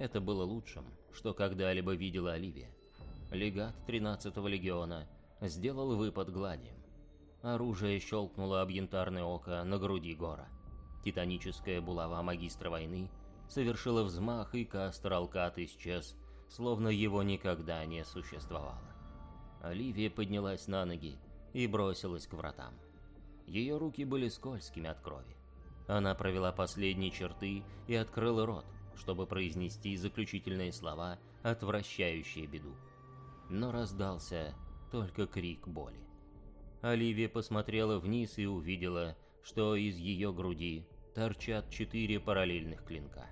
Это было лучшим, что когда-либо видела Оливия. Легат 13-го легиона сделал выпад гладием. Оружие щелкнуло об янтарное око на груди Гора. Титаническая булава магистра войны совершила взмах, и Кастер Алкат исчез, словно его никогда не существовало. Оливия поднялась на ноги и бросилась к вратам. Ее руки были скользкими от крови. Она провела последние черты и открыла рот, чтобы произнести заключительные слова, отвращающие беду. Но раздался только крик боли. Оливия посмотрела вниз и увидела, что из ее груди торчат четыре параллельных клинка.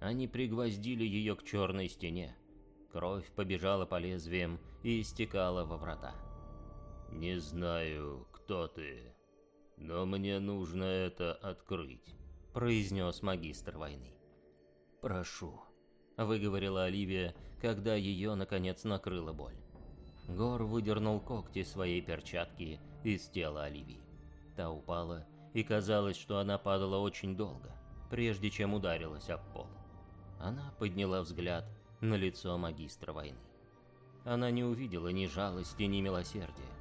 Они пригвоздили ее к черной стене. Кровь побежала по лезвиям и истекала во врата. «Не знаю, кто ты, но мне нужно это открыть», — произнес магистр войны. «Прошу», — выговорила Оливия, когда ее, наконец, накрыла боль. Гор выдернул когти своей перчатки из тела Оливии. Та упала, и казалось, что она падала очень долго, прежде чем ударилась об пол. Она подняла взгляд на лицо магистра войны. Она не увидела ни жалости, ни милосердия,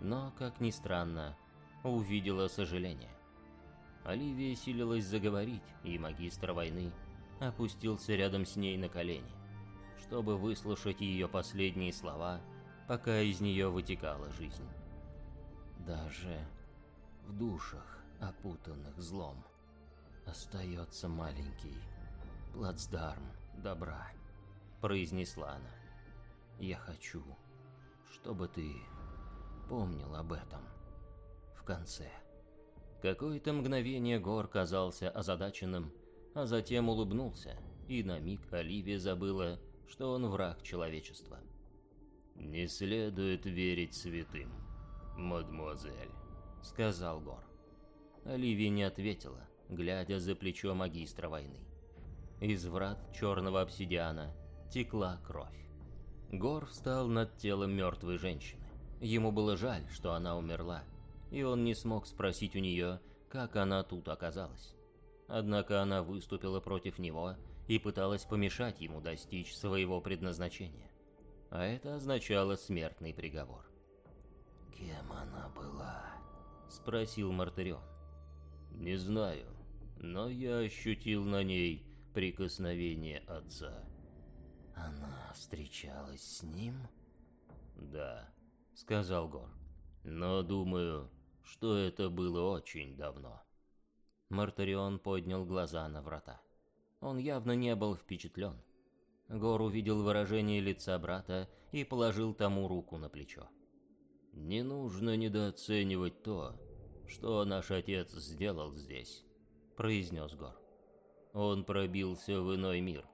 но, как ни странно, увидела сожаление. Оливия силилась заговорить, и магистр войны опустился рядом с ней на колени, чтобы выслушать ее последние слова, пока из нее вытекала жизнь. Даже в душах, опутанных злом, остается маленький плацдарм добра, произнесла она. Я хочу, чтобы ты помнил об этом в конце. Какое-то мгновение Гор казался озадаченным, а затем улыбнулся, и на миг Оливия забыла, что он враг человечества. «Не следует верить святым, мадемуазель», — сказал Гор. Оливия не ответила, глядя за плечо магистра войны. Из врат черного обсидиана текла кровь. Гор встал над телом мертвой женщины. Ему было жаль, что она умерла, и он не смог спросить у нее, как она тут оказалась. Однако она выступила против него и пыталась помешать ему достичь своего предназначения. А это означало смертный приговор. «Кем она была?» – спросил Мартырион. «Не знаю, но я ощутил на ней прикосновение отца». «Она встречалась с ним?» «Да», — сказал Гор. «Но думаю, что это было очень давно». Мартарион поднял глаза на врата. Он явно не был впечатлен. Гор увидел выражение лица брата и положил тому руку на плечо. «Не нужно недооценивать то, что наш отец сделал здесь», — произнес Гор. «Он пробился в иной мир,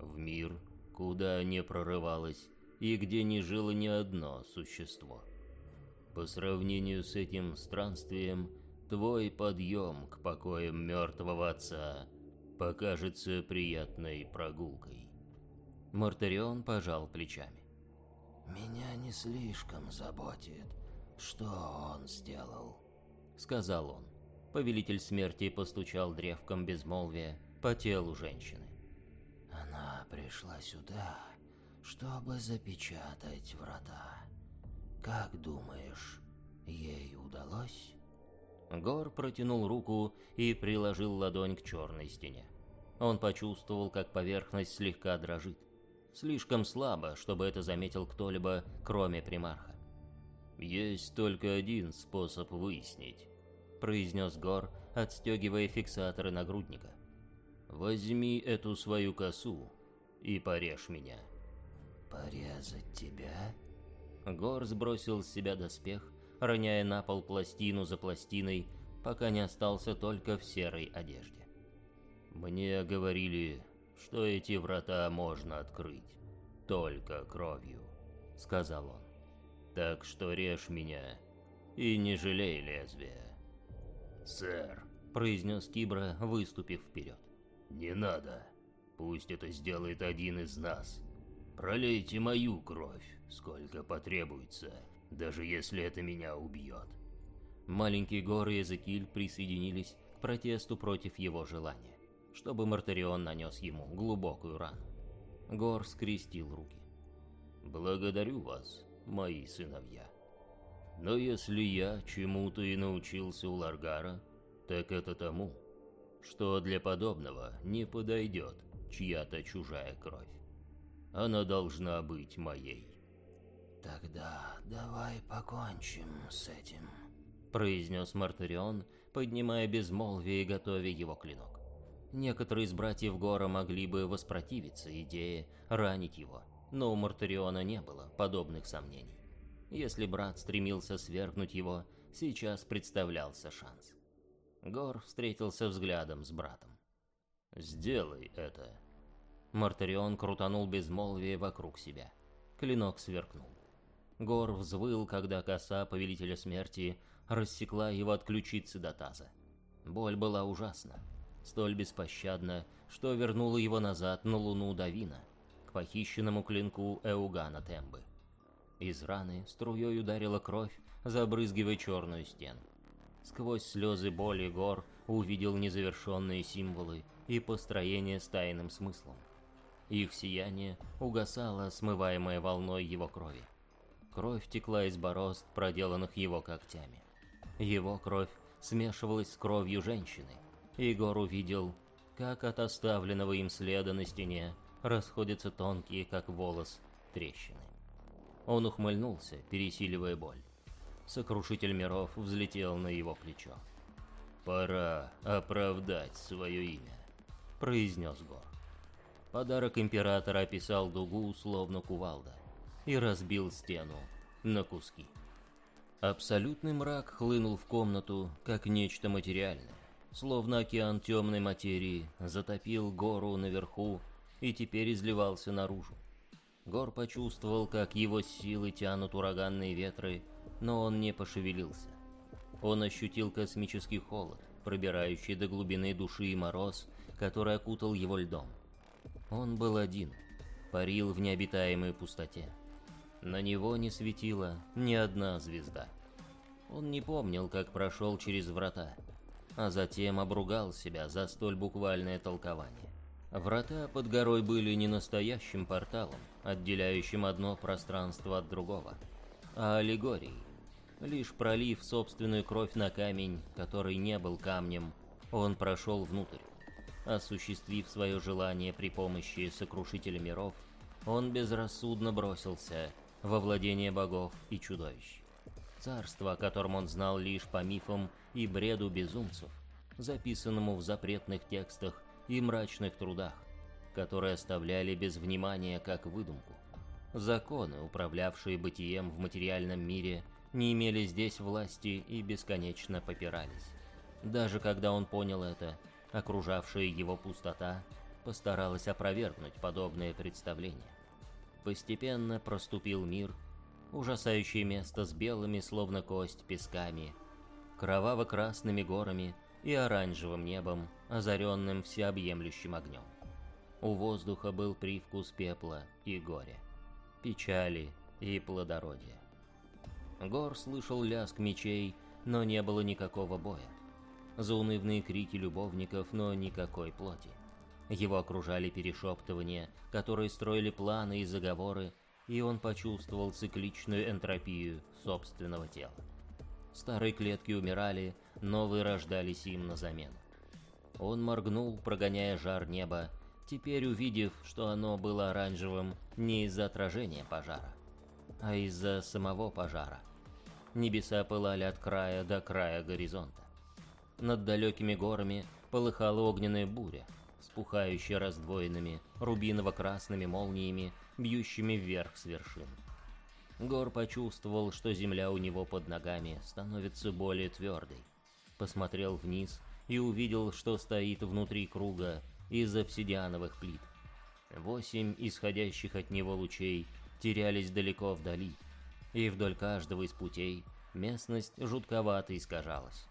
в мир, куда не прорывалось и где не жило ни одно существо. По сравнению с этим странствием, твой подъем к покоям мертвого отца покажется приятной прогулкой. Мартарион пожал плечами. «Меня не слишком заботит, что он сделал», — сказал он. Повелитель смерти постучал древком безмолвия по телу женщины. «Она пришла сюда, чтобы запечатать врата. Как думаешь, ей удалось? Гор протянул руку и приложил ладонь к черной стене. Он почувствовал, как поверхность слегка дрожит. Слишком слабо, чтобы это заметил кто-либо, кроме примарха. «Есть только один способ выяснить», — произнес Гор, отстегивая фиксаторы нагрудника. «Возьми эту свою косу и порежь меня». «Порезать тебя?» Гор сбросил с себя доспех, роняя на пол пластину за пластиной, пока не остался только в серой одежде. «Мне говорили, что эти врата можно открыть только кровью», — сказал он. «Так что режь меня и не жалей лезвия». «Сэр», — произнес Кибра, выступив вперед. «Не надо. Пусть это сделает один из нас. Пролейте мою кровь, сколько потребуется, даже если это меня убьет. Маленькие горы и Эзекиль присоединились к протесту против его желания. чтобы Мартарион нанес ему глубокую рану. Гор скрестил руки. «Благодарю вас, мои сыновья. Но если я чему-то и научился у Ларгара, так это тому, что для подобного не подойдет чья-то чужая кровь. Она должна быть моей. «Тогда давай покончим с этим», — произнес Мартарион, поднимая безмолвие и готовя его клинок. Некоторые из братьев Гора могли бы воспротивиться идее ранить его, но у Мартариона не было подобных сомнений. Если брат стремился свергнуть его, сейчас представлялся шанс. Гор встретился взглядом с братом. «Сделай это». Мартарион крутанул безмолвие вокруг себя. Клинок сверкнул. Гор взвыл, когда коса Повелителя Смерти рассекла его от ключицы до таза. Боль была ужасна, столь беспощадна, что вернула его назад на луну Давина, к похищенному клинку Эугана Тембы. Из раны струей ударила кровь, забрызгивая черную стену. Сквозь слезы боли гор увидел незавершенные символы и построение с тайным смыслом. Их сияние угасало, смываемое волной его крови. Кровь текла из борозд, проделанных его когтями. Его кровь смешивалась с кровью женщины. Егор увидел, как от оставленного им следа на стене расходятся тонкие, как волос, трещины. Он ухмыльнулся, пересиливая боль. Сокрушитель миров взлетел на его плечо. «Пора оправдать свое имя», — произнес Гор. Подарок императора описал дугу, словно кувалда, и разбил стену на куски. Абсолютный мрак хлынул в комнату, как нечто материальное, словно океан темной материи затопил гору наверху и теперь изливался наружу. Гор почувствовал, как его силы тянут ураганные ветры, но он не пошевелился. Он ощутил космический холод, пробирающий до глубины души и мороз, который окутал его льдом. Он был один, парил в необитаемой пустоте. На него не светила ни одна звезда. Он не помнил, как прошел через врата, а затем обругал себя за столь буквальное толкование. Врата под горой были не настоящим порталом, отделяющим одно пространство от другого, а аллегорией. Лишь пролив собственную кровь на камень, который не был камнем, он прошел внутрь. Осуществив свое желание при помощи сокрушителя миров, он безрассудно бросился во владение богов и чудовищ. Царство, о котором он знал лишь по мифам и бреду безумцев, записанному в запретных текстах и мрачных трудах, которые оставляли без внимания как выдумку. Законы, управлявшие бытием в материальном мире, не имели здесь власти и бесконечно попирались. Даже когда он понял это, окружавшая его пустота постаралась опровергнуть подобное представление. Постепенно проступил мир, ужасающее место с белыми, словно кость, песками, кроваво-красными горами и оранжевым небом, озаренным всеобъемлющим огнем. У воздуха был привкус пепла и горя, печали и плодородия. Гор слышал лязг мечей, но не было никакого боя. Заунывные крики любовников, но никакой плоти. Его окружали перешептывания, которые строили планы и заговоры, и он почувствовал цикличную энтропию собственного тела. Старые клетки умирали, новые рождались им на замену. Он моргнул, прогоняя жар неба, теперь увидев, что оно было оранжевым не из-за отражения пожара, а из-за самого пожара. Небеса пылали от края до края горизонта. Над далекими горами полыхала огненная буря, вспухающая раздвоенными рубиново-красными молниями, бьющими вверх с вершин. Гор почувствовал, что земля у него под ногами становится более твердой. Посмотрел вниз и увидел, что стоит внутри круга из обсидиановых плит. Восемь исходящих от него лучей терялись далеко вдали, и вдоль каждого из путей местность жутковато искажалась.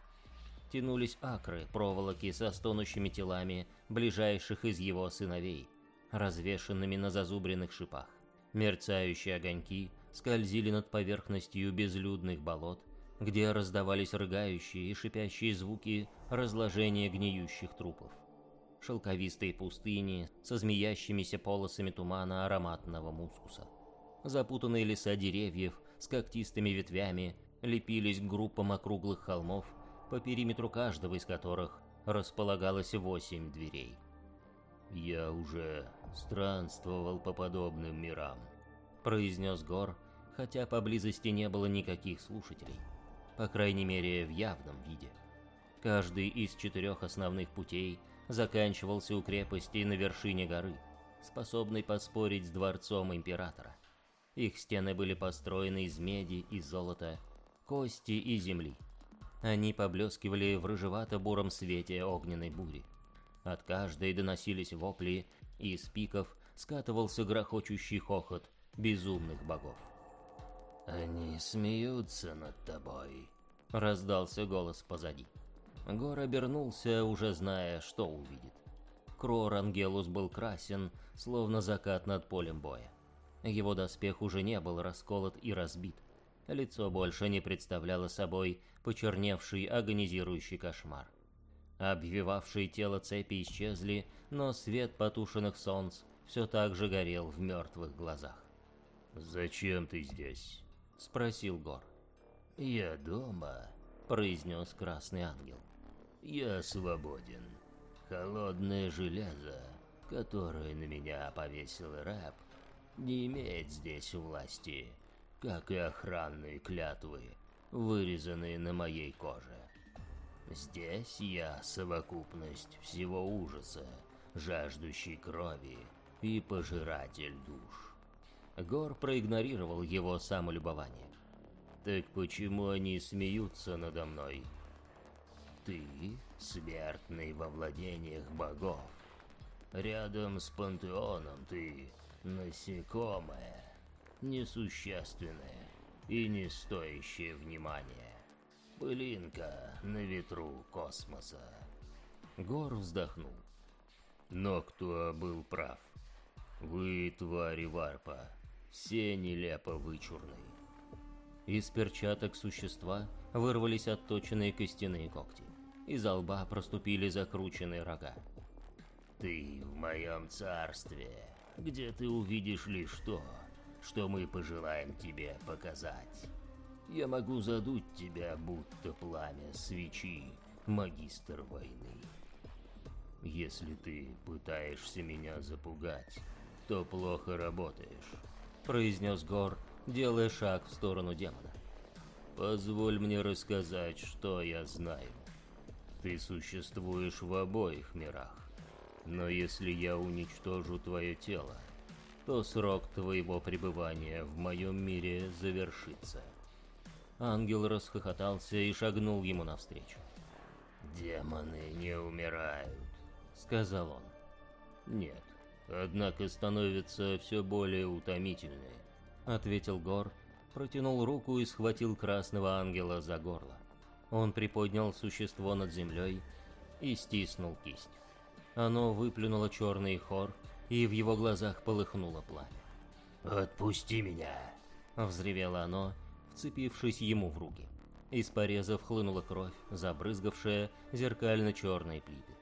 Тянулись акры проволоки со стонущими телами ближайших из его сыновей, развешенными на зазубренных шипах. Мерцающие огоньки скользили над поверхностью безлюдных болот, где раздавались рыгающие и шипящие звуки разложения гниющих трупов. шелковистой пустыни со змеящимися полосами тумана ароматного мускуса. Запутанные леса деревьев с когтистыми ветвями лепились к группам округлых холмов, по периметру каждого из которых располагалось восемь дверей. «Я уже странствовал по подобным мирам», — произнес Гор, хотя поблизости не было никаких слушателей, по крайней мере в явном виде. Каждый из четырех основных путей заканчивался у крепости на вершине горы, способной поспорить с дворцом императора. Их стены были построены из меди и золота, кости и земли. Они поблескивали в рыжевато-буром свете огненной бури. От каждой доносились вопли, и из пиков скатывался грохочущий хохот безумных богов. «Они смеются над тобой», — раздался голос позади. Гор обернулся, уже зная, что увидит. Крор Ангелус был красен, словно закат над полем боя. Его доспех уже не был расколот и разбит. Лицо больше не представляло собой почерневший агонизирующий кошмар. Обвивавшие тело цепи исчезли, но свет потушенных солнц все так же горел в мертвых глазах. «Зачем ты здесь?» — спросил Гор. «Я дома», — произнес Красный Ангел. Я свободен. Холодное железо, которое на меня повесил рэп, не имеет здесь власти, как и охранные клятвы, вырезанные на моей коже. Здесь я совокупность всего ужаса, жаждущий крови и пожиратель душ. Гор проигнорировал его самолюбование. Так почему они смеются надо мной? Ты смертный во владениях богов. Рядом с пантеоном ты насекомое, несущественное и не стоящее внимания. Пылинка на ветру космоса. Гор вздохнул. Но кто был прав? Вы, твари варпа, все нелепо вычурные. Из перчаток существа вырвались отточенные костяные когти. Из лба проступили закрученные рога. «Ты в моем царстве, где ты увидишь лишь то, что мы пожелаем тебе показать. Я могу задуть тебя, будто пламя свечи, магистр войны. Если ты пытаешься меня запугать, то плохо работаешь», — произнес Гор, делая шаг в сторону демона. «Позволь мне рассказать, что я знаю». Ты существуешь в обоих мирах. Но если я уничтожу твое тело, то срок твоего пребывания в моем мире завершится. Ангел расхохотался и шагнул ему навстречу. «Демоны не умирают», — сказал он. «Нет, однако становятся все более утомительные», — ответил Гор, протянул руку и схватил красного ангела за горло. Он приподнял существо над землей и стиснул кисть. Оно выплюнуло черный хор, и в его глазах полыхнуло пламя. «Отпусти меня!» — взревело оно, вцепившись ему в руки. Из порезов хлынула кровь, забрызгавшая зеркально-черные плиты.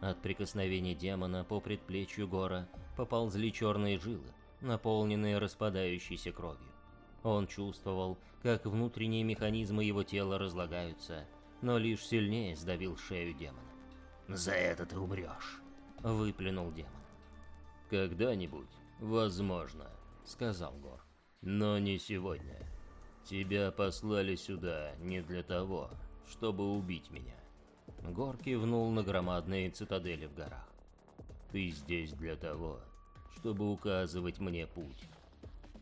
От прикосновения демона по предплечью гора поползли черные жилы, наполненные распадающейся кровью. Он чувствовал, как внутренние механизмы его тела разлагаются, но лишь сильнее сдавил шею демона. «За это ты умрешь!» — выплюнул демон. «Когда-нибудь, возможно», — сказал Гор. «Но не сегодня. Тебя послали сюда не для того, чтобы убить меня». Гор кивнул на громадные цитадели в горах. «Ты здесь для того, чтобы указывать мне путь.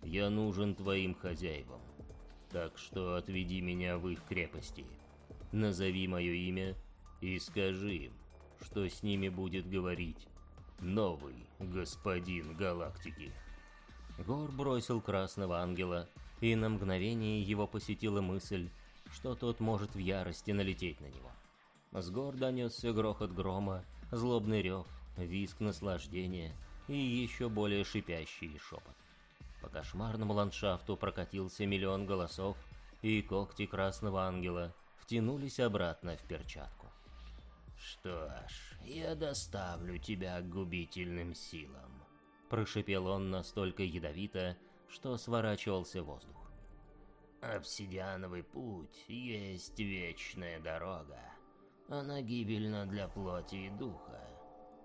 Я нужен твоим хозяевам. Так что отведи меня в их крепости. Назови мое имя и скажи им, что с ними будет говорить новый господин галактики. Гор бросил красного ангела, и на мгновение его посетила мысль, что тот может в ярости налететь на него. С гор донесся грохот грома, злобный рев, визг наслаждения и еще более шипящий шепот. По кошмарному ландшафту прокатился миллион голосов, и когти Красного Ангела втянулись обратно в перчатку. Что ж, я доставлю тебя к губительным силам. Прошипел он настолько ядовито, что сворачивался воздух. Обсидиановый путь есть вечная дорога. Она гибельна для плоти и духа.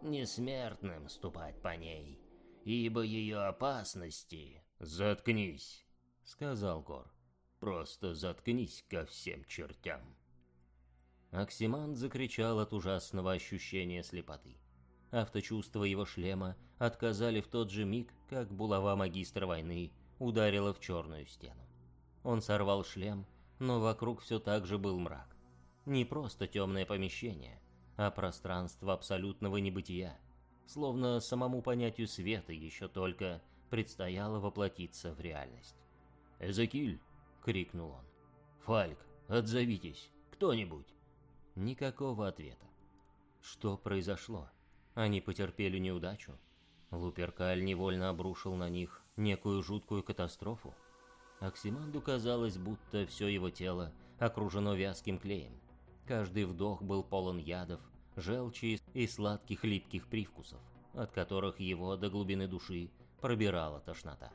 Несмертным ступать по ней, ибо ее опасности... «Заткнись», — сказал Гор. «Просто заткнись ко всем чертям». Оксимант закричал от ужасного ощущения слепоты. Авточувства его шлема отказали в тот же миг, как булава магистра войны ударила в черную стену. Он сорвал шлем, но вокруг все так же был мрак. Не просто темное помещение, а пространство абсолютного небытия. Словно самому понятию света еще только предстояло воплотиться в реальность. «Эзекиль!» — крикнул он. «Фальк, отзовитесь! Кто-нибудь!» Никакого ответа. Что произошло? Они потерпели неудачу? Луперкаль невольно обрушил на них некую жуткую катастрофу? Оксиманду казалось, будто все его тело окружено вязким клеем. Каждый вдох был полон ядов, желчи и сладких липких привкусов, от которых его до глубины души пробирала тошнота.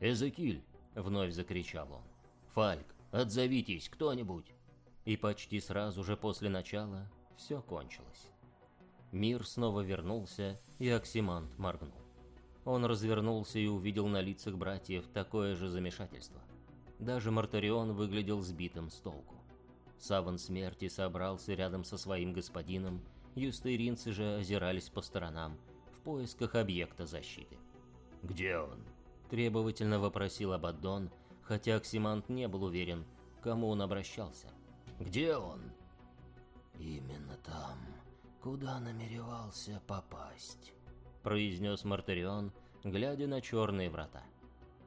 «Эзекиль!» — вновь закричал он. «Фальк, отзовитесь, кто-нибудь!» И почти сразу же после начала все кончилось. Мир снова вернулся, и Оксимант моргнул. Он развернулся и увидел на лицах братьев такое же замешательство. Даже Мартарион выглядел сбитым с толку. Саван смерти собрался рядом со своим господином, юстеринцы же озирались по сторонам в поисках объекта защиты. «Где он?» – требовательно вопросил Абаддон, хотя Оксимант не был уверен, к кому он обращался. «Где он?» «Именно там, куда намеревался попасть», произнес Мартарион, глядя на черные врата.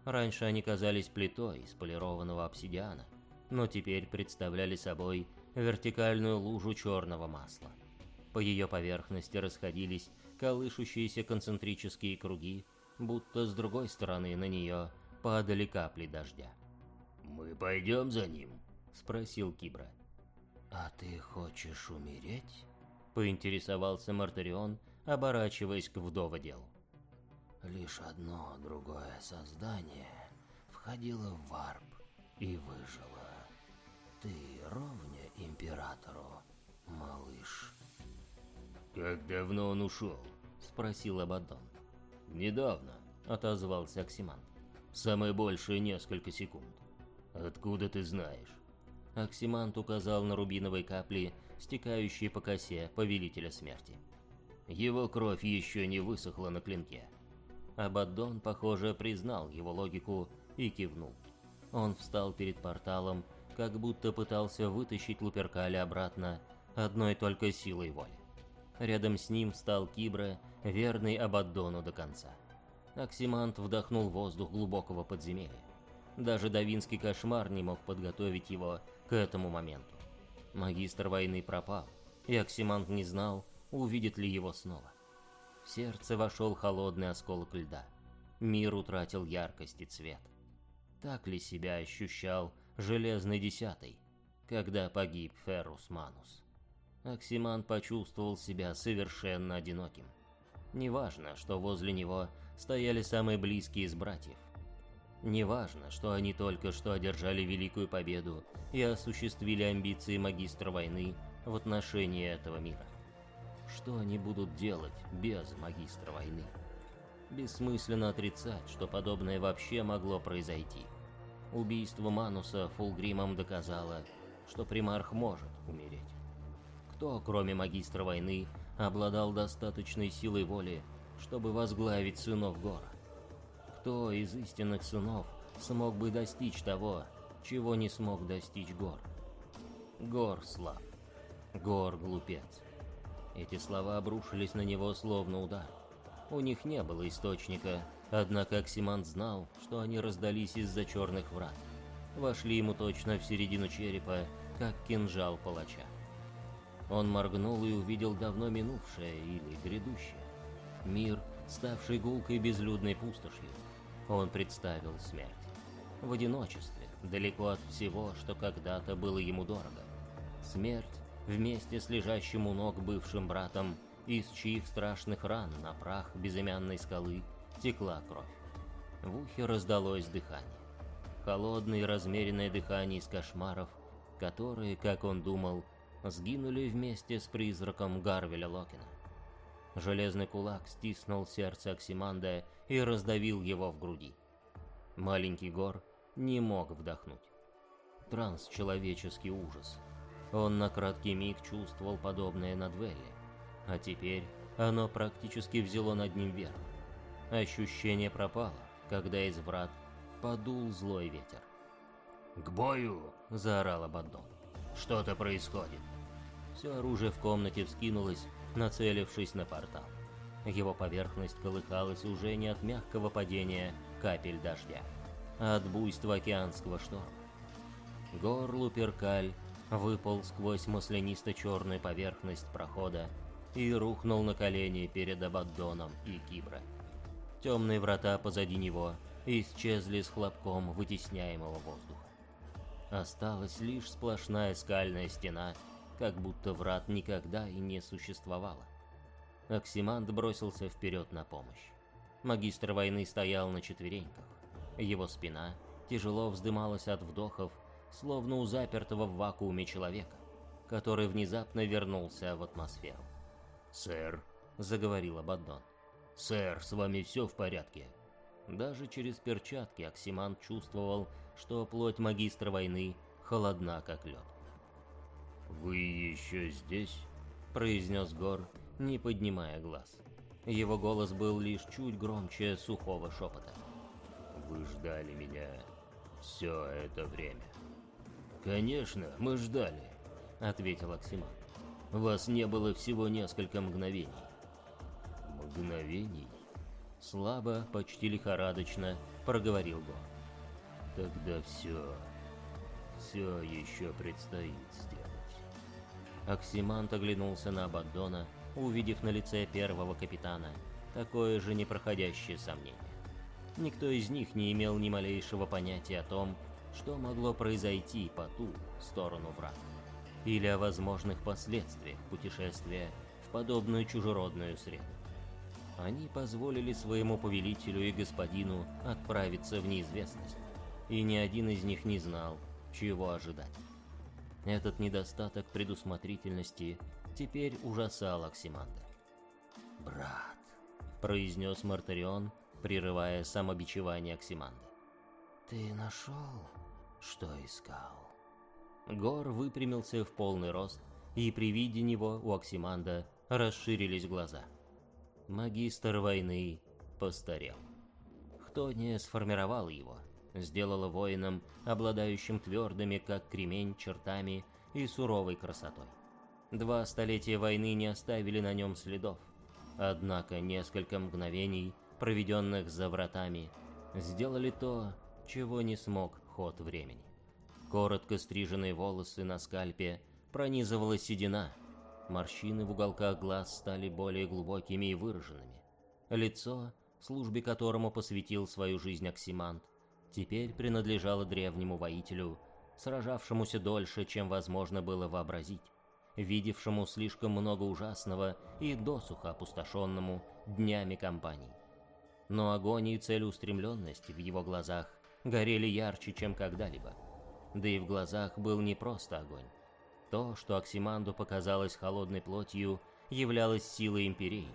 Раньше они казались плитой из полированного обсидиана, но теперь представляли собой вертикальную лужу черного масла. По ее поверхности расходились колышущиеся концентрические круги, будто с другой стороны на нее падали капли дождя. «Мы пойдем за ним?» — спросил Кибра. «А ты хочешь умереть?» — поинтересовался Мартарион, оборачиваясь к вдоводелу. Лишь одно другое создание входило в варп и выжило. Ты ровня императору, малыш. «Как давно он ушел?» — спросил Абаддон. «Недавно», — отозвался Оксимант. «Самое большее несколько секунд. Откуда ты знаешь?» Оксимант указал на рубиновые капли, стекающие по косе Повелителя Смерти. Его кровь еще не высохла на клинке. Абаддон, похоже, признал его логику и кивнул. Он встал перед порталом, как будто пытался вытащить Луперкаля обратно одной только силой воли. Рядом с ним встал Кибра, верный Абаддону до конца. Оксимант вдохнул воздух глубокого подземелья. Даже давинский кошмар не мог подготовить его к этому моменту. Магистр войны пропал, и Оксимант не знал, увидит ли его снова. В сердце вошел холодный осколок льда. Мир утратил яркость и цвет. Так ли себя ощущал Железный Десятый, когда погиб Феррус Манус? Оксиман почувствовал себя совершенно одиноким. Неважно, что возле него стояли самые близкие из братьев. Неважно, что они только что одержали великую победу и осуществили амбиции магистра войны в отношении этого мира. Что они будут делать без магистра войны? Бессмысленно отрицать, что подобное вообще могло произойти. Убийство Мануса Фулгримом доказало, что примарх может умереть. Кто, кроме магистра войны, обладал достаточной силой воли, чтобы возглавить сынов Гора? Кто из истинных сынов смог бы достичь того, чего не смог достичь Гор? Гор слаб. Гор глупец. Эти слова обрушились на него словно удар. У них не было источника, однако Оксимант знал, что они раздались из-за черных врат. Вошли ему точно в середину черепа, как кинжал палача. Он моргнул и увидел давно минувшее или грядущее. Мир, ставший гулкой безлюдной пустошью. Он представил смерть. В одиночестве, далеко от всего, что когда-то было ему дорого. Смерть вместе с лежащим у ног бывшим братом, из чьих страшных ран на прах безымянной скалы текла кровь. В ухе раздалось дыхание. Холодное и размеренное дыхание из кошмаров, которые, как он думал, сгинули вместе с призраком Гарвеля Локина. Железный кулак стиснул сердце Оксиманда и раздавил его в груди. Маленький Гор не мог вдохнуть. Трансчеловеческий ужас. Он на краткий миг чувствовал подобное над Велли, а теперь оно практически взяло над ним верх. Ощущение пропало, когда из врат подул злой ветер. «К бою!» — заорал Абаддон. «Что-то происходит!» Все оружие в комнате вскинулось, нацелившись на портал. Его поверхность колыхалась уже не от мягкого падения капель дождя, а от буйства океанского шторма. Гор Луперкаль выпал сквозь маслянисто-черную поверхность прохода и рухнул на колени перед Абаддоном и Кибра. Темные врата позади него исчезли с хлопком вытесняемого воздуха. Осталась лишь сплошная скальная стена, как будто врат никогда и не существовало. Оксимант бросился вперед на помощь. Магистр войны стоял на четвереньках. Его спина тяжело вздымалась от вдохов, словно у запертого в вакууме человека, который внезапно вернулся в атмосферу. «Сэр», — заговорил Абаддон, — «сэр, с вами все в порядке?» Даже через перчатки Оксимант чувствовал, что плоть магистра войны холодна, как лед. «Вы еще здесь?» — произнес Гор, не поднимая глаз. Его голос был лишь чуть громче сухого шепота. «Вы ждали меня все это время?» «Конечно, мы ждали», — ответил Оксиман. «Вас не было всего несколько мгновений». «Мгновений?» Слабо, почти лихорадочно проговорил Гор. «Тогда все, все еще предстоит сделать». Оксимант оглянулся на Абаддона, увидев на лице первого капитана такое же непроходящее сомнение. Никто из них не имел ни малейшего понятия о том, что могло произойти по ту сторону врат, или о возможных последствиях путешествия в подобную чужеродную среду. Они позволили своему повелителю и господину отправиться в неизвестность, и ни один из них не знал, чего ожидать. Этот недостаток предусмотрительности теперь ужасал Оксиманда. «Брат», — произнес Мартарион, прерывая самобичевание Оксиманда. «Ты нашел, что искал?» Гор выпрямился в полный рост, и при виде него у Оксиманда расширились глаза. Магистр войны постарел. Кто не сформировал его, сделало воином, обладающим твердыми, как кремень, чертами и суровой красотой. Два столетия войны не оставили на нем следов, однако несколько мгновений, проведенных за вратами, сделали то, чего не смог ход времени. Коротко стриженные волосы на скальпе пронизывала седина, морщины в уголках глаз стали более глубокими и выраженными. Лицо, службе которому посвятил свою жизнь Оксимант, теперь принадлежало древнему воителю, сражавшемуся дольше, чем возможно было вообразить, видевшему слишком много ужасного и досуха опустошенному днями кампаний. Но огонь и целеустремленность в его глазах горели ярче, чем когда-либо. Да и в глазах был не просто огонь. То, что Оксиманду показалось холодной плотью, являлось силой империи,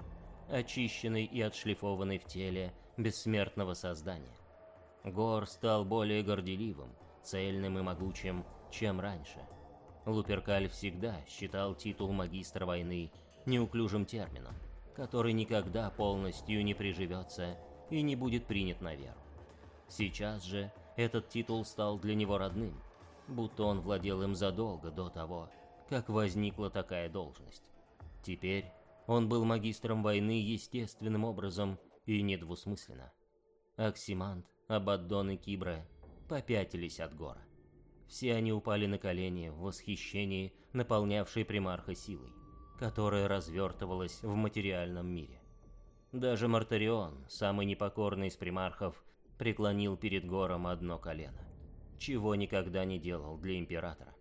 очищенной и отшлифованной в теле бессмертного создания. Гор стал более горделивым, цельным и могучим, чем раньше. Луперкаль всегда считал титул магистра войны неуклюжим термином, который никогда полностью не приживется и не будет принят на веру. Сейчас же этот титул стал для него родным, будто он владел им задолго до того, как возникла такая должность. Теперь он был магистром войны естественным образом и недвусмысленно. Оксимант Абаддон и Кибра попятились от гора. Все они упали на колени в восхищении, наполнявшей примарха силой, которая развертывалась в материальном мире. Даже Мартарион, самый непокорный из примархов, преклонил перед гором одно колено, чего никогда не делал для императора.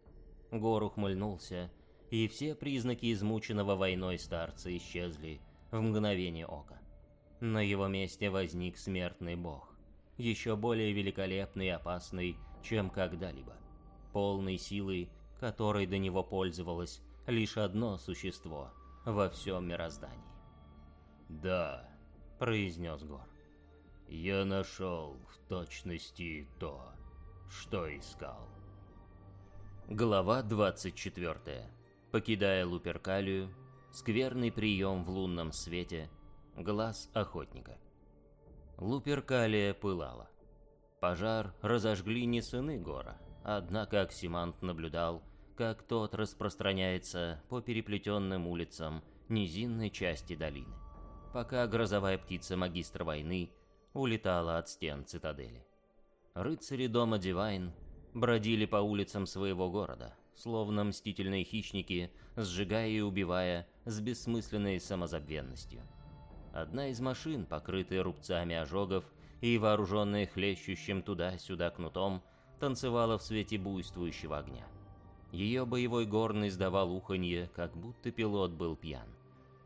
Гор ухмыльнулся, и все признаки измученного войной старца исчезли в мгновение ока. На его месте возник смертный бог, еще более великолепный и опасный, чем когда-либо, полный силы, которой до него пользовалось лишь одно существо во всем мироздании. «Да», — произнес Гор, — «я нашел в точности то, что искал». Глава 24. Покидая Луперкалию, скверный прием в лунном свете, глаз охотника. Луперкалия пылала. Пожар разожгли не сыны Гора, однако Оксимант наблюдал, как тот распространяется по переплетенным улицам низинной части долины, пока грозовая птица магистра войны улетала от стен цитадели. Рыцари дома Дивайн бродили по улицам своего города, словно мстительные хищники, сжигая и убивая с бессмысленной самозабвенностью. Одна из машин, покрытая рубцами ожогов и вооруженная хлещущим туда-сюда кнутом, танцевала в свете буйствующего огня. Ее боевой горн издавал уханье, как будто пилот был пьян.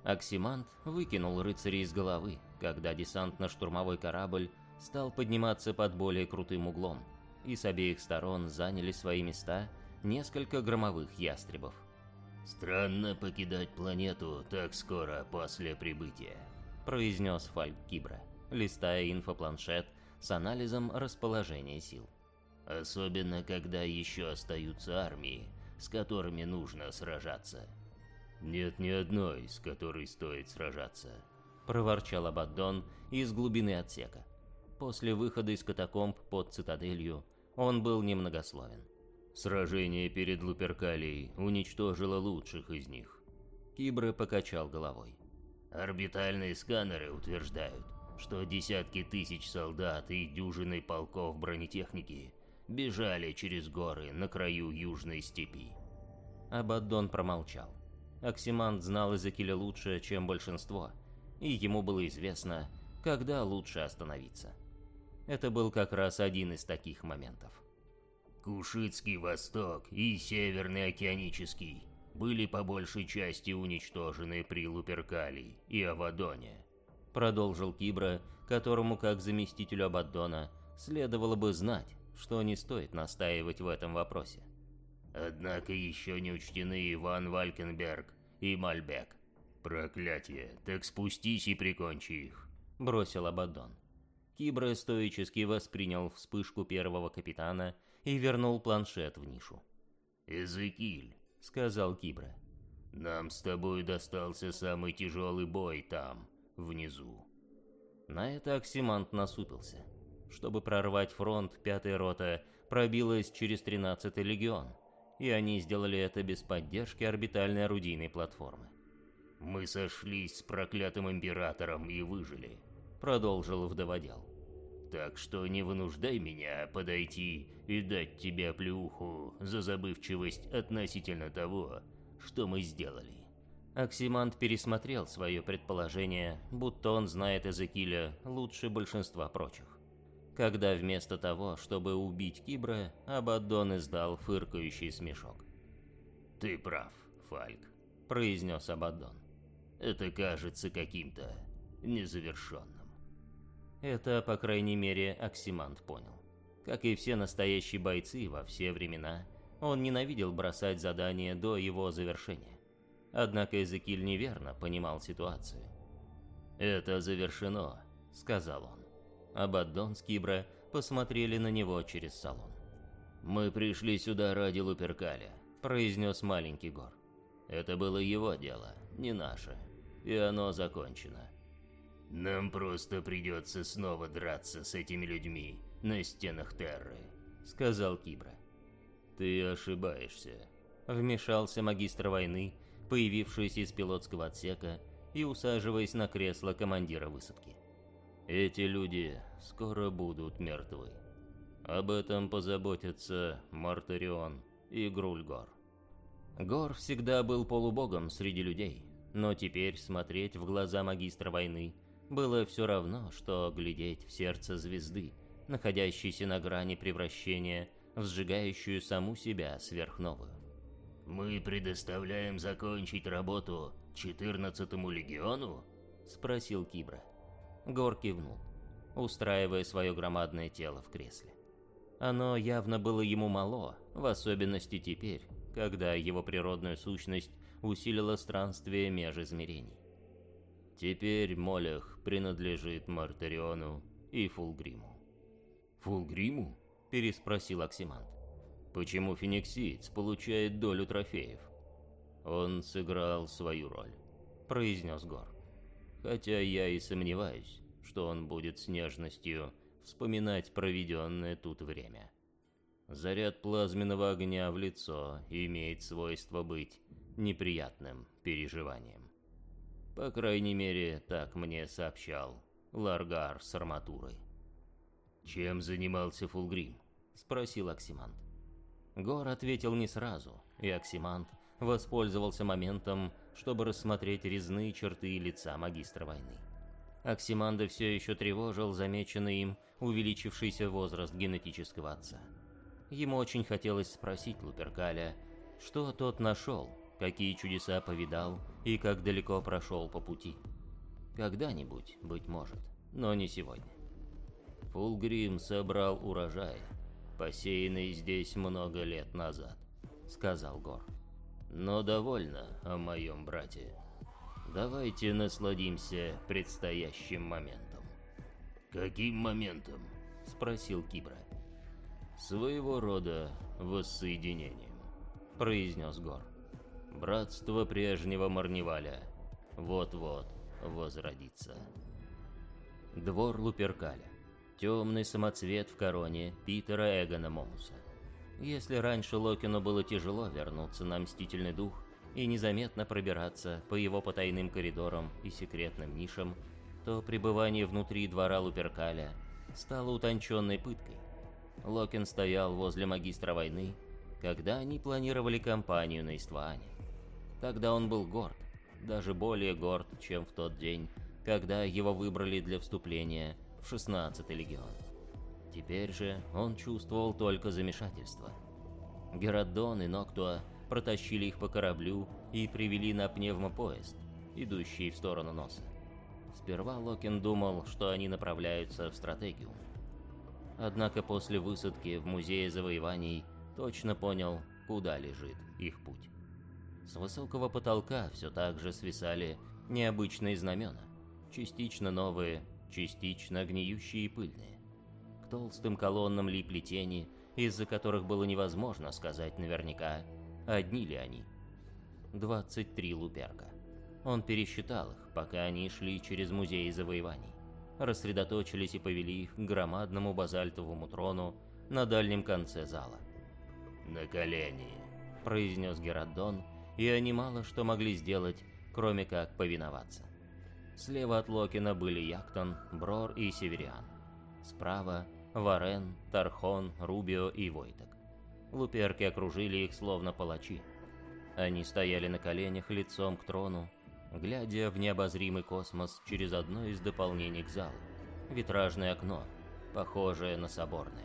Оксимант выкинул рыцаря из головы, когда десантно-штурмовой корабль стал подниматься под более крутым углом, и с обеих сторон заняли свои места несколько громовых ястребов. «Странно покидать планету так скоро после прибытия», — произнес Фальк Кибра, листая инфопланшет с анализом расположения сил. «Особенно, когда еще остаются армии, с которыми нужно сражаться». «Нет ни одной, с которой стоит сражаться», — проворчал Абаддон из глубины отсека. После выхода из катакомб под цитаделью он был немногословен. Сражение перед Луперкалией уничтожило лучших из них. Кибры покачал головой. Орбитальные сканеры утверждают, что десятки тысяч солдат и дюжины полков бронетехники бежали через горы на краю Южной степи. Абаддон промолчал. Оксимант знал Эзекиля лучше, чем большинство, и ему было известно, когда лучше остановиться. Это был как раз один из таких моментов. Кушитский Восток и Северный Океанический были по большей части уничтожены при Луперкалии и Авадоне. Продолжил Кибра, которому, как заместителю Абаддона, следовало бы знать, что не стоит настаивать в этом вопросе. Однако еще не учтены Иван Валькенберг и Мальбек. Проклятие, так спустись и прикончи их, бросил Абаддон. Кибра стоически воспринял вспышку первого капитана и вернул планшет в нишу. «Эзекиль», — сказал Кибра, — «нам с тобой достался самый тяжелый бой там, внизу». На это Оксимант насупился. Чтобы прорвать фронт, пятая рота пробилась через тринадцатый легион, и они сделали это без поддержки орбитальной орудийной платформы. «Мы сошлись с проклятым императором и выжили», продолжил вдоводел. Так что не вынуждай меня подойти и дать тебе плюху за забывчивость относительно того, что мы сделали. Оксимант пересмотрел свое предположение, будто он знает Эзекиля лучше большинства прочих. Когда вместо того, чтобы убить Кибра, Абаддон издал фыркающий смешок. «Ты прав, Фальк», — произнес Абаддон. «Это кажется каким-то незавершенным». Это, по крайней мере, Оксимант понял. Как и все настоящие бойцы во все времена, он ненавидел бросать задания до его завершения. Однако Эзекиль неверно понимал ситуацию. «Это завершено», — сказал он. Абаддон с Кибра посмотрели на него через салон. «Мы пришли сюда ради Луперкаля», — произнес маленький Гор. «Это было его дело, не наше, и оно закончено. Нам просто придется снова драться с этими людьми на стенах Терры», — сказал Кибра. «Ты ошибаешься», — вмешался магистр войны, появившийся из пилотского отсека и усаживаясь на кресло командира высадки. «Эти люди скоро будут мертвы. Об этом позаботятся Мартарион и Грульгор». Гор всегда был полубогом среди людей, но теперь смотреть в глаза магистра войны было все равно, что глядеть в сердце звезды, находящейся на грани превращения в сжигающую саму себя сверхновую. Мы предоставляем закончить работу 14-му легиону? Спросил Кибра. Гор кивнул, устраивая свое громадное тело в кресле. Оно явно было ему мало, в особенности теперь, когда его природную сущность усилила странствие меж измерений. Теперь Молех принадлежит Мартариону и Фулгриму. «Фулгриму?» – переспросил Оксимант. «Почему Фениксиец получает долю трофеев?» «Он сыграл свою роль», – произнес Гор. «Хотя я и сомневаюсь, что он будет с нежностью вспоминать проведенное тут время. Заряд плазменного огня в лицо имеет свойство быть неприятным переживанием. По крайней мере, так мне сообщал Ларгар с арматурой. «Чем занимался Фулгрим?» — спросил Оксимант. Гор ответил не сразу, и Оксимант воспользовался моментом, чтобы рассмотреть резные черты лица магистра войны. Оксиманда все еще тревожил замеченный им увеличившийся возраст генетического отца. Ему очень хотелось спросить Луперкаля, что тот нашел, какие чудеса повидал и как далеко прошел по пути. Когда-нибудь, быть может, но не сегодня. Фулгрим собрал урожай, посеянный здесь много лет назад, сказал Гор. Но довольно о моем брате. Давайте насладимся предстоящим моментом. Каким моментом? Спросил Кибра. Своего рода воссоединением, произнес Гор. Братство прежнего Марневаля вот-вот возродится. Двор Луперкаля. Темный самоцвет в короне Питера Эгона Момуса. Если раньше Локину было тяжело вернуться на Мстительный Дух и незаметно пробираться по его потайным коридорам и секретным нишам, то пребывание внутри двора Луперкаля стало утонченной пыткой. Локин стоял возле магистра войны, когда они планировали кампанию на Истване. Тогда он был горд, даже более горд, чем в тот день, когда его выбрали для вступления в 16-й легион. Теперь же он чувствовал только замешательство. Геродон и Ноктуа протащили их по кораблю и привели на пневмопоезд, идущий в сторону носа. Сперва Локин думал, что они направляются в стратегиум. Однако после высадки в Музее завоеваний точно понял, куда лежит их путь. С высокого потолка все так же свисали необычные знамена, частично новые, частично гниющие и пыльные. К толстым колоннам липли тени, из-за которых было невозможно сказать наверняка, одни ли они. 23 луперка. Он пересчитал их, пока они шли через музей завоеваний. Рассредоточились и повели их к громадному базальтовому трону на дальнем конце зала. «На колени», — произнес Геродон, и они мало что могли сделать, кроме как повиноваться. Слева от Локина были Яктон, Брор и Севериан. Справа — Варен, Тархон, Рубио и Войток. Луперки окружили их словно палачи. Они стояли на коленях лицом к трону, глядя в необозримый космос через одно из дополнений к залу. Витражное окно, похожее на соборное.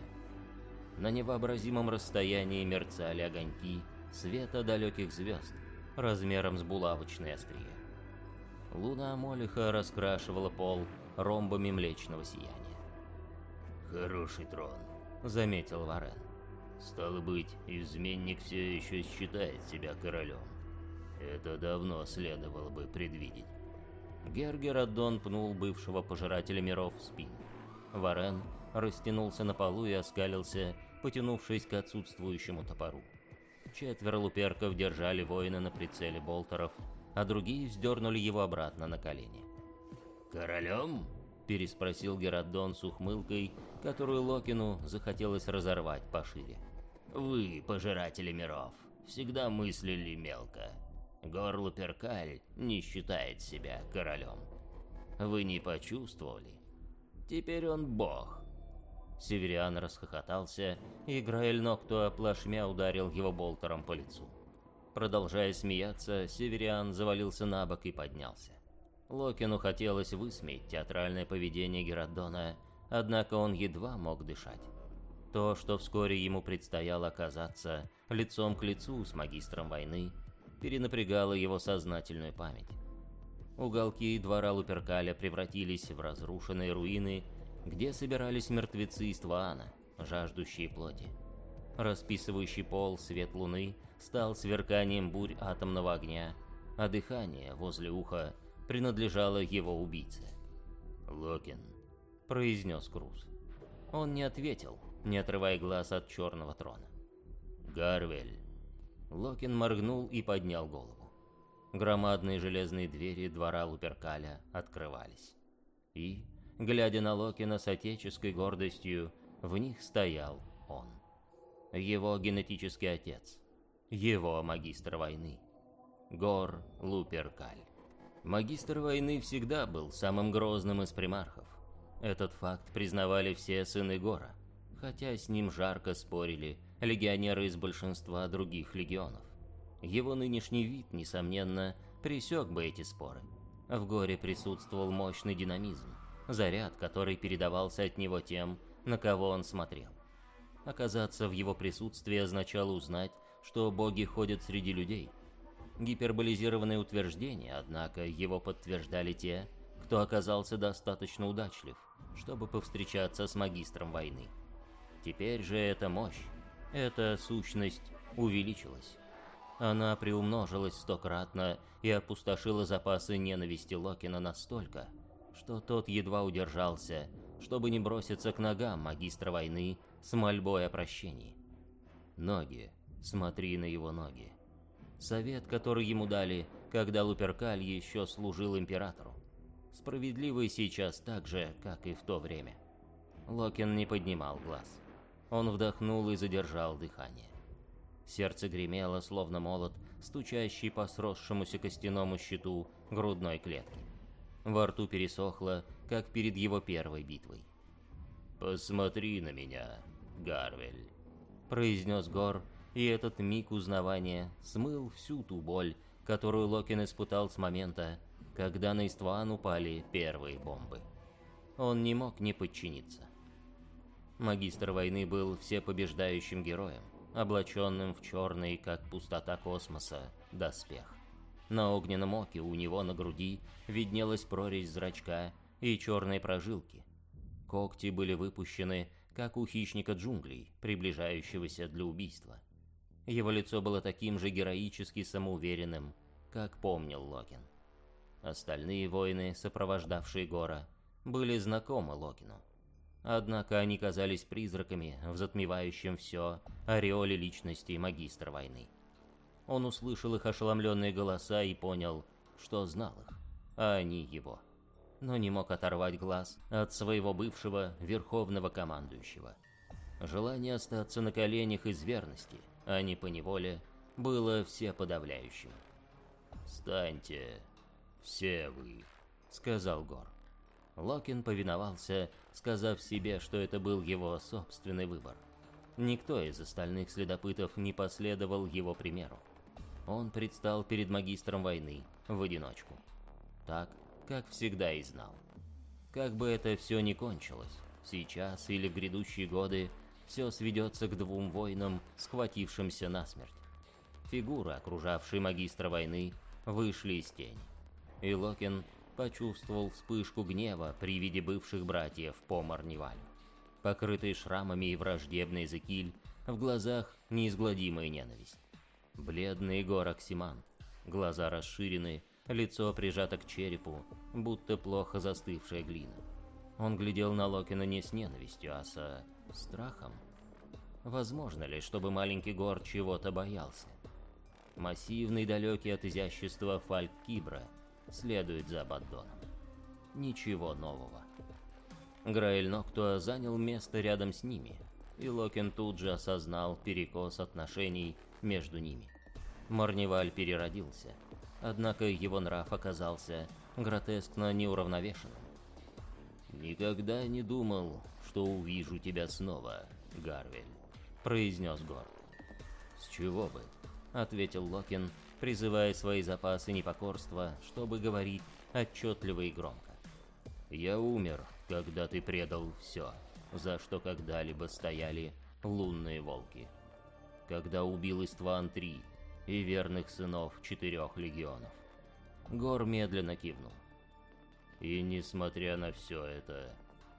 На невообразимом расстоянии мерцали огоньки света далеких звезд, размером с булавочное острие. Луна Молиха раскрашивала пол ромбами млечного сияния. «Хороший трон», — заметил Варен. «Стало быть, изменник все еще считает себя королем. Это давно следовало бы предвидеть». Гергерадон пнул бывшего пожирателя миров в спину. Варен растянулся на полу и оскалился, потянувшись к отсутствующему топору. Четверо луперков держали воина на прицеле болтеров, а другие вздернули его обратно на колени. «Королем?» — переспросил Геродон с ухмылкой, которую Локину захотелось разорвать пошире. «Вы, пожиратели миров, всегда мыслили мелко. Гор Луперкаль не считает себя королем. Вы не почувствовали? Теперь он бог, Севериан расхохотался, и Граэль Ноктуа плашмя ударил его болтером по лицу. Продолжая смеяться, Севериан завалился на бок и поднялся. Локину хотелось высмеять театральное поведение Геродона, однако он едва мог дышать. То, что вскоре ему предстояло оказаться лицом к лицу с магистром войны, перенапрягало его сознательную память. Уголки двора Луперкаля превратились в разрушенные руины, где собирались мертвецы из Тваана, жаждущие плоти. Расписывающий пол свет луны стал сверканием бурь атомного огня, а дыхание возле уха принадлежало его убийце. «Локин», — произнес Круз. Он не ответил, не отрывая глаз от черного трона. «Гарвель». Локин моргнул и поднял голову. Громадные железные двери двора Луперкаля открывались. И, глядя на Локина с отеческой гордостью, в них стоял он. Его генетический отец. Его магистр войны. Гор Луперкаль. Магистр войны всегда был самым грозным из примархов. Этот факт признавали все сыны Гора, хотя с ним жарко спорили легионеры из большинства других легионов. Его нынешний вид, несомненно, пресек бы эти споры. В Горе присутствовал мощный динамизм, заряд, который передавался от него тем, на кого он смотрел. Оказаться в его присутствии означало узнать, что боги ходят среди людей. Гиперболизированное утверждение, однако, его подтверждали те, кто оказался достаточно удачлив, чтобы повстречаться с магистром войны. Теперь же эта мощь, эта сущность увеличилась. Она приумножилась стократно и опустошила запасы ненависти Локина настолько, что тот едва удержался, чтобы не броситься к ногам магистра войны с мольбой о прощении. Ноги, смотри на его ноги. Совет, который ему дали, когда Луперкаль еще служил императору. Справедливый сейчас так же, как и в то время. Локин не поднимал глаз. Он вдохнул и задержал дыхание. Сердце гремело, словно молот, стучащий по сросшемуся костяному щиту грудной клетки. Во рту пересохло, как перед его первой битвой. «Посмотри на меня, Гарвель», — произнес Гор, и этот миг узнавания смыл всю ту боль, которую Локин испытал с момента, когда на Истван упали первые бомбы. Он не мог не подчиниться. Магистр войны был всепобеждающим героем, облаченным в черный, как пустота космоса, доспех. На огненном оке у него на груди виднелась прорезь зрачка и черные прожилки. Когти были выпущены, как у хищника джунглей, приближающегося для убийства. Его лицо было таким же героически самоуверенным, как помнил Локин. Остальные воины, сопровождавшие Гора, были знакомы Локину. Однако они казались призраками в затмевающем все ореоле личности магистра войны. Он услышал их ошеломленные голоса и понял, что знал их, а они его. Но не мог оторвать глаз от своего бывшего верховного командующего. Желание остаться на коленях из верности, а не по неволе, было всеподавляющим. «Встаньте!» «Все вы», — сказал Гор. Локин повиновался, сказав себе, что это был его собственный выбор. Никто из остальных следопытов не последовал его примеру. Он предстал перед магистром войны в одиночку. Так, как всегда и знал. Как бы это все ни кончилось, сейчас или в грядущие годы все сведется к двум воинам, схватившимся насмерть. Фигуры, окружавшие магистра войны, вышли из тени и Локин почувствовал вспышку гнева при виде бывших братьев по Марнивалю. Покрытый шрамами и враждебный Зекиль, в глазах неизгладимая ненависть. Бледный Егор Оксиман, глаза расширены, лицо прижато к черепу, будто плохо застывшая глина. Он глядел на Локина не с ненавистью, а со страхом. Возможно ли, чтобы маленький Гор чего-то боялся? Массивный, далекий от изящества фальк Кибра — следует за Абаддоном. Ничего нового. Граэль Ноктуа занял место рядом с ними, и Локин тут же осознал перекос отношений между ними. Марневаль переродился, однако его нрав оказался гротескно неуравновешенным. «Никогда не думал, что увижу тебя снова, Гарвель», — произнес Гор. «С чего бы?» — ответил Локин, призывая свои запасы непокорства, чтобы говорить отчетливо и громко. «Я умер, когда ты предал все. за что когда-либо стояли лунные волки. Когда убил Истван три и верных сынов четырех легионов. Гор медленно кивнул. И несмотря на все это,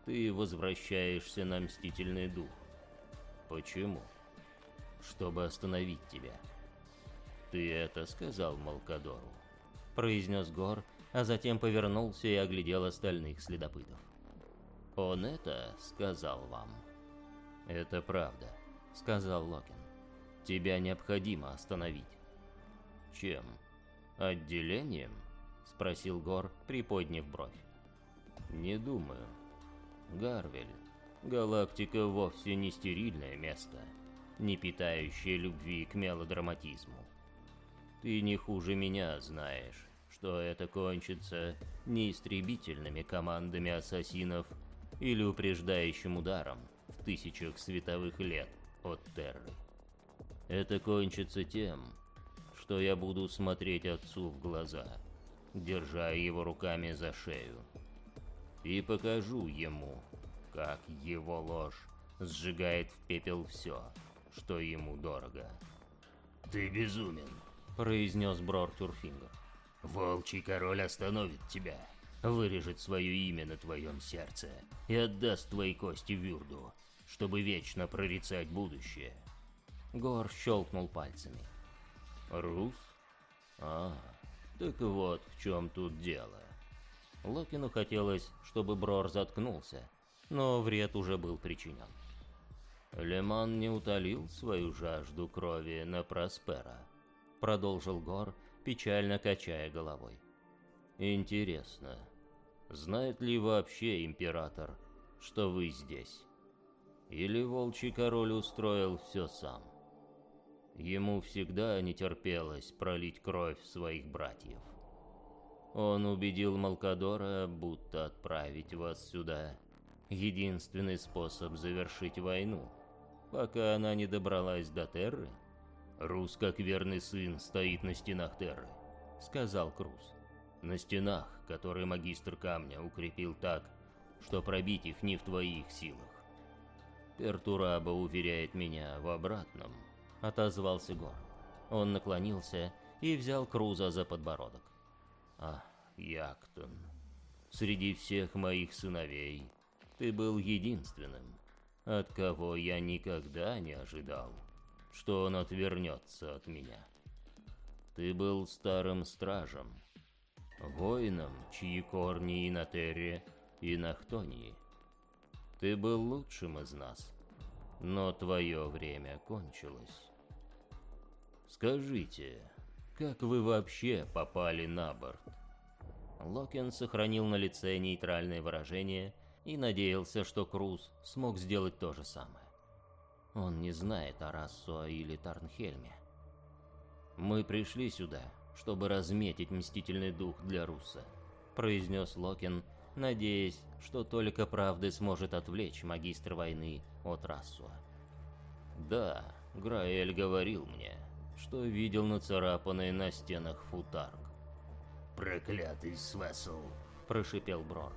ты возвращаешься на Мстительный Дух. Почему? Чтобы остановить тебя. Ты это сказал Малкадору? Произнес Гор, а затем повернулся и оглядел остальных следопытов. Он это сказал вам. Это правда, сказал Локин. Тебя необходимо остановить. Чем? Отделением? Спросил Гор, приподняв бровь. Не думаю. Гарвель, галактика вовсе не стерильное место, не питающее любви к мелодраматизму. Ты не хуже меня знаешь, что это кончится неистребительными командами ассасинов или упреждающим ударом в тысячах световых лет от Терры. Это кончится тем, что я буду смотреть отцу в глаза, держа его руками за шею, и покажу ему, как его ложь сжигает в пепел все, что ему дорого. «Ты безумен», — произнес Брор Тюрфингер. Волчий король остановит тебя, вырежет свое имя на твоем сердце и отдаст твои кости Вюрду, чтобы вечно прорицать будущее. Гор щелкнул пальцами. Рус? А, так вот в чем тут дело. Локину хотелось, чтобы Брор заткнулся, но вред уже был причинен. Леман не утолил свою жажду крови на Проспера, продолжил Гор, печально качая головой. Интересно, знает ли вообще император, что вы здесь? Или волчий король устроил все сам? Ему всегда не терпелось пролить кровь своих братьев. Он убедил Малкадора, будто отправить вас сюда — единственный способ завершить войну, пока она не добралась до Терры. «Рус, как верный сын, стоит на стенах Терры», — сказал Круз. «На стенах, которые магистр камня укрепил так, что пробить их не в твоих силах». «Пертураба уверяет меня в обратном», — отозвался Гор. Он наклонился и взял Круза за подбородок. «Ах, Яктон, среди всех моих сыновей ты был единственным, от кого я никогда не ожидал» что он отвернется от меня. Ты был старым стражем, воином, чьи корни и на Терре, и на Хтонии. Ты был лучшим из нас, но твое время кончилось. Скажите, как вы вообще попали на борт? Локин сохранил на лице нейтральное выражение и надеялся, что Круз смог сделать то же самое. Он не знает о Рассуа или Тарнхельме. «Мы пришли сюда, чтобы разметить мстительный дух для Руса», — произнес Локин, надеясь, что только правды сможет отвлечь магистр войны от Рассуа. «Да, Граэль говорил мне, что видел нацарапанный на стенах футарк». «Проклятый Свесл!» — прошипел Брор.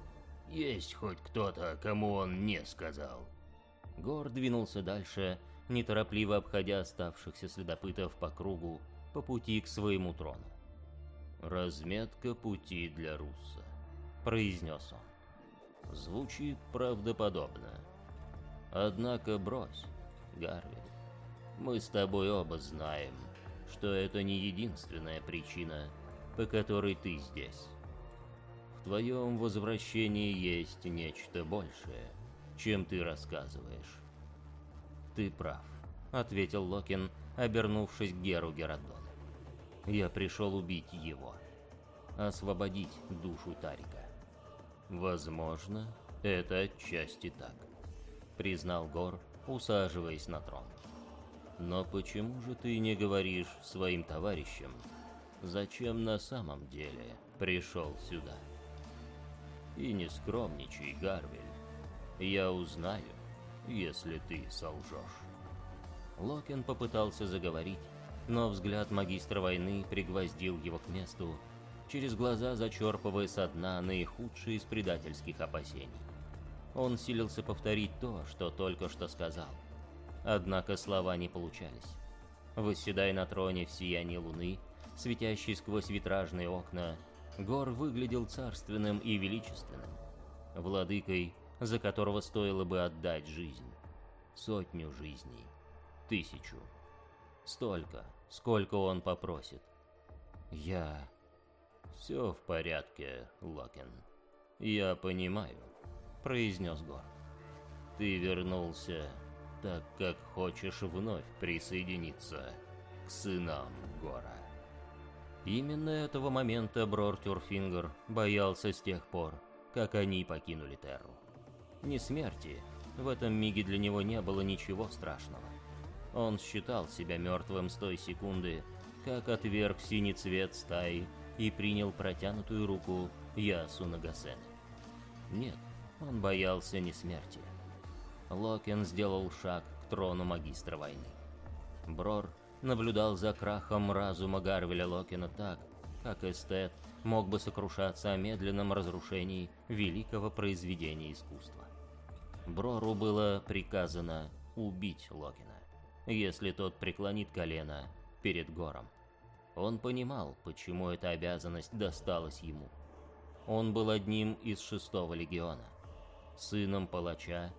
«Есть хоть кто-то, кому он не сказал?» Гор двинулся дальше, неторопливо обходя оставшихся следопытов по кругу по пути к своему трону. «Разметка пути для Русса», — произнес он. «Звучит правдоподобно. Однако брось, Гарвин, мы с тобой оба знаем, что это не единственная причина, по которой ты здесь. В твоем возвращении есть нечто большее — чем ты рассказываешь. Ты прав, ответил Локин, обернувшись к Геру Геродону. Я пришел убить его, освободить душу Тарика. Возможно, это отчасти так, признал Гор, усаживаясь на трон. Но почему же ты не говоришь своим товарищам, зачем на самом деле пришел сюда? И не скромничай, Гарвель. Я узнаю, если ты солжешь. Локин попытался заговорить, но взгляд магистра войны пригвоздил его к месту, через глаза зачерпывая со дна наихудшие из предательских опасений. Он силился повторить то, что только что сказал. Однако слова не получались. Восседая на троне в сиянии луны, светящей сквозь витражные окна, Гор выглядел царственным и величественным. Владыкой, за которого стоило бы отдать жизнь. Сотню жизней. Тысячу. Столько, сколько он попросит. Я... Все в порядке, Локен. Я понимаю, произнес Гор. Ты вернулся, так как хочешь вновь присоединиться к сынам Гора. Именно этого момента Брор Тюрфингер боялся с тех пор, как они покинули Терру. Не смерти, в этом миге для него не было ничего страшного. Он считал себя мертвым с той секунды, как отверг синий цвет стаи и принял протянутую руку Ясу Нагасена. Нет, он боялся не смерти. Локен сделал шаг к трону магистра войны. Брор наблюдал за крахом разума Гарвеля Локина так, как эстет мог бы сокрушаться о медленном разрушении великого произведения искусства. Брору было приказано убить Локина, если тот преклонит колено перед Гором. Он понимал, почему эта обязанность досталась ему. Он был одним из шестого легиона, сыном палача,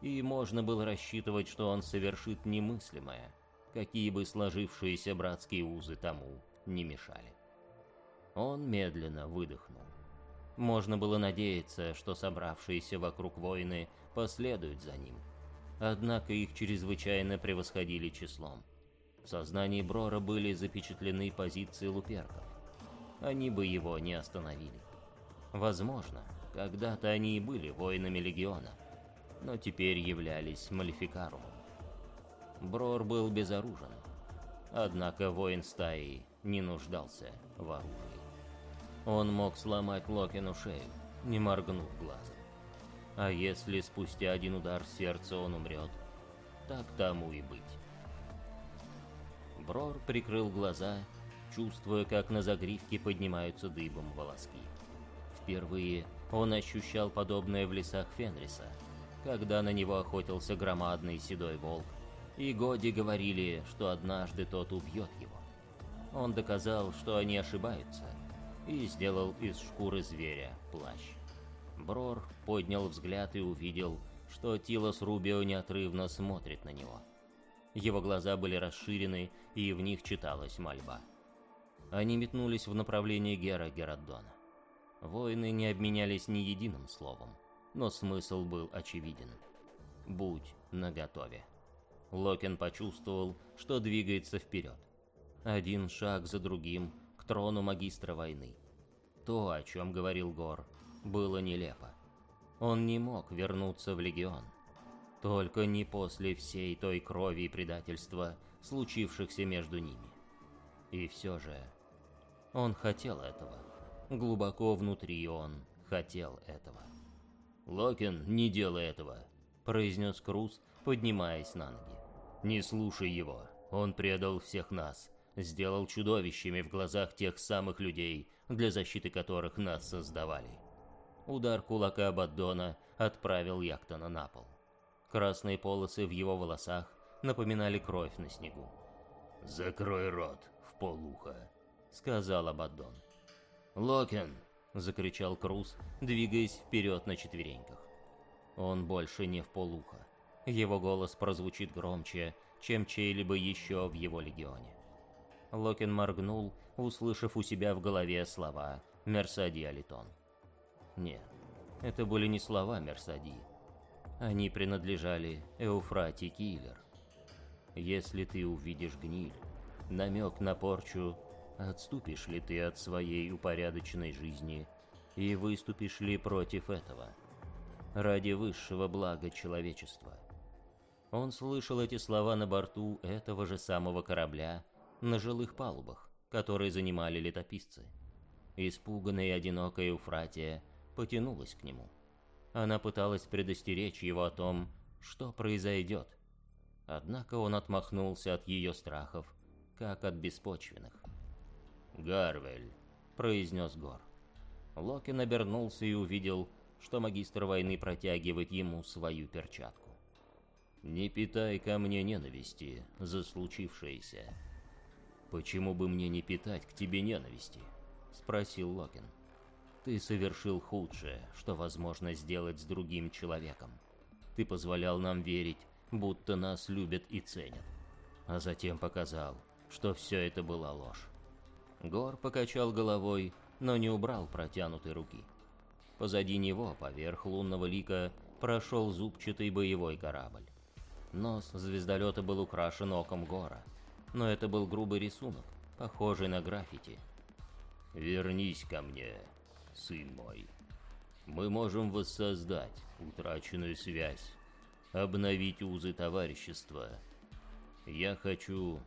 и можно было рассчитывать, что он совершит немыслимое, какие бы сложившиеся братские узы тому не мешали. Он медленно выдохнул. Можно было надеяться, что собравшиеся вокруг воины последуют за ним. Однако их чрезвычайно превосходили числом. В сознании Брора были запечатлены позиции луперков. Они бы его не остановили. Возможно, когда-то они и были воинами Легиона, но теперь являлись Малификарумом. Брор был безоружен, однако воин стаи не нуждался в оружии. Он мог сломать Локину шею, не моргнув глазом. А если спустя один удар сердца он умрет, так тому и быть. Брор прикрыл глаза, чувствуя, как на загривке поднимаются дыбом волоски. Впервые он ощущал подобное в лесах Фенриса, когда на него охотился громадный седой волк, и Годи говорили, что однажды тот убьет его. Он доказал, что они ошибаются, и сделал из шкуры зверя плащ. Брор поднял взгляд и увидел, что Тилос Рубио неотрывно смотрит на него. Его глаза были расширены, и в них читалась мольба. Они метнулись в направлении Гера Героддона. Воины не обменялись ни единым словом, но смысл был очевиден. «Будь наготове». Локен почувствовал, что двигается вперед. Один шаг за другим к трону магистра войны. То, о чем говорил Гор, было нелепо. Он не мог вернуться в Легион. Только не после всей той крови и предательства, случившихся между ними. И все же, он хотел этого. Глубоко внутри он хотел этого. «Локин, не делай этого», — произнес Круз, поднимаясь на ноги. Не слушай его. Он предал всех нас, сделал чудовищами в глазах тех самых людей, для защиты которых нас создавали. Удар кулака Баддона отправил Яктона на пол. Красные полосы в его волосах напоминали кровь на снегу. «Закрой рот в полуха», — сказал Абаддон. «Локен!» — закричал Круз, двигаясь вперед на четвереньках. Он больше не в полуха его голос прозвучит громче, чем чей-либо еще в его легионе. Локин моргнул, услышав у себя в голове слова «Мерсади Алитон». Нет, это были не слова Мерсади. Они принадлежали Эуфрати Киллер. Если ты увидишь гниль, намек на порчу, отступишь ли ты от своей упорядоченной жизни и выступишь ли против этого? Ради высшего блага человечества – он слышал эти слова на борту этого же самого корабля, на жилых палубах, которые занимали летописцы. Испуганная и одинокая Euфратия потянулась к нему. Она пыталась предостеречь его о том, что произойдет. Однако он отмахнулся от ее страхов, как от беспочвенных. «Гарвель», — произнес Гор. Локин обернулся и увидел, что магистр войны протягивает ему свою перчатку. «Не питай ко мне ненависти за случившееся». «Почему бы мне не питать к тебе ненависти?» — спросил Локин. «Ты совершил худшее, что возможно сделать с другим человеком. Ты позволял нам верить, будто нас любят и ценят, а затем показал, что все это была ложь. Гор покачал головой, но не убрал протянутой руки. Позади него, поверх лунного лика, прошел зубчатый боевой корабль. Нос звездолета был украшен оком Гора, но это был грубый рисунок, похожий на граффити. «Вернись ко мне, сын мой. Мы можем воссоздать утраченную связь, обновить узы товарищества. Я хочу,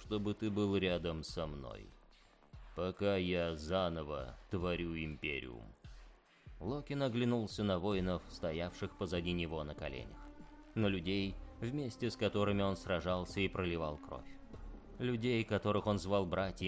чтобы ты был рядом со мной, пока я заново творю Империум». Локи наглянулся на воинов, стоявших позади него на коленях. На людей, вместе с которыми он сражался и проливал кровь. Людей, которых он звал братьями,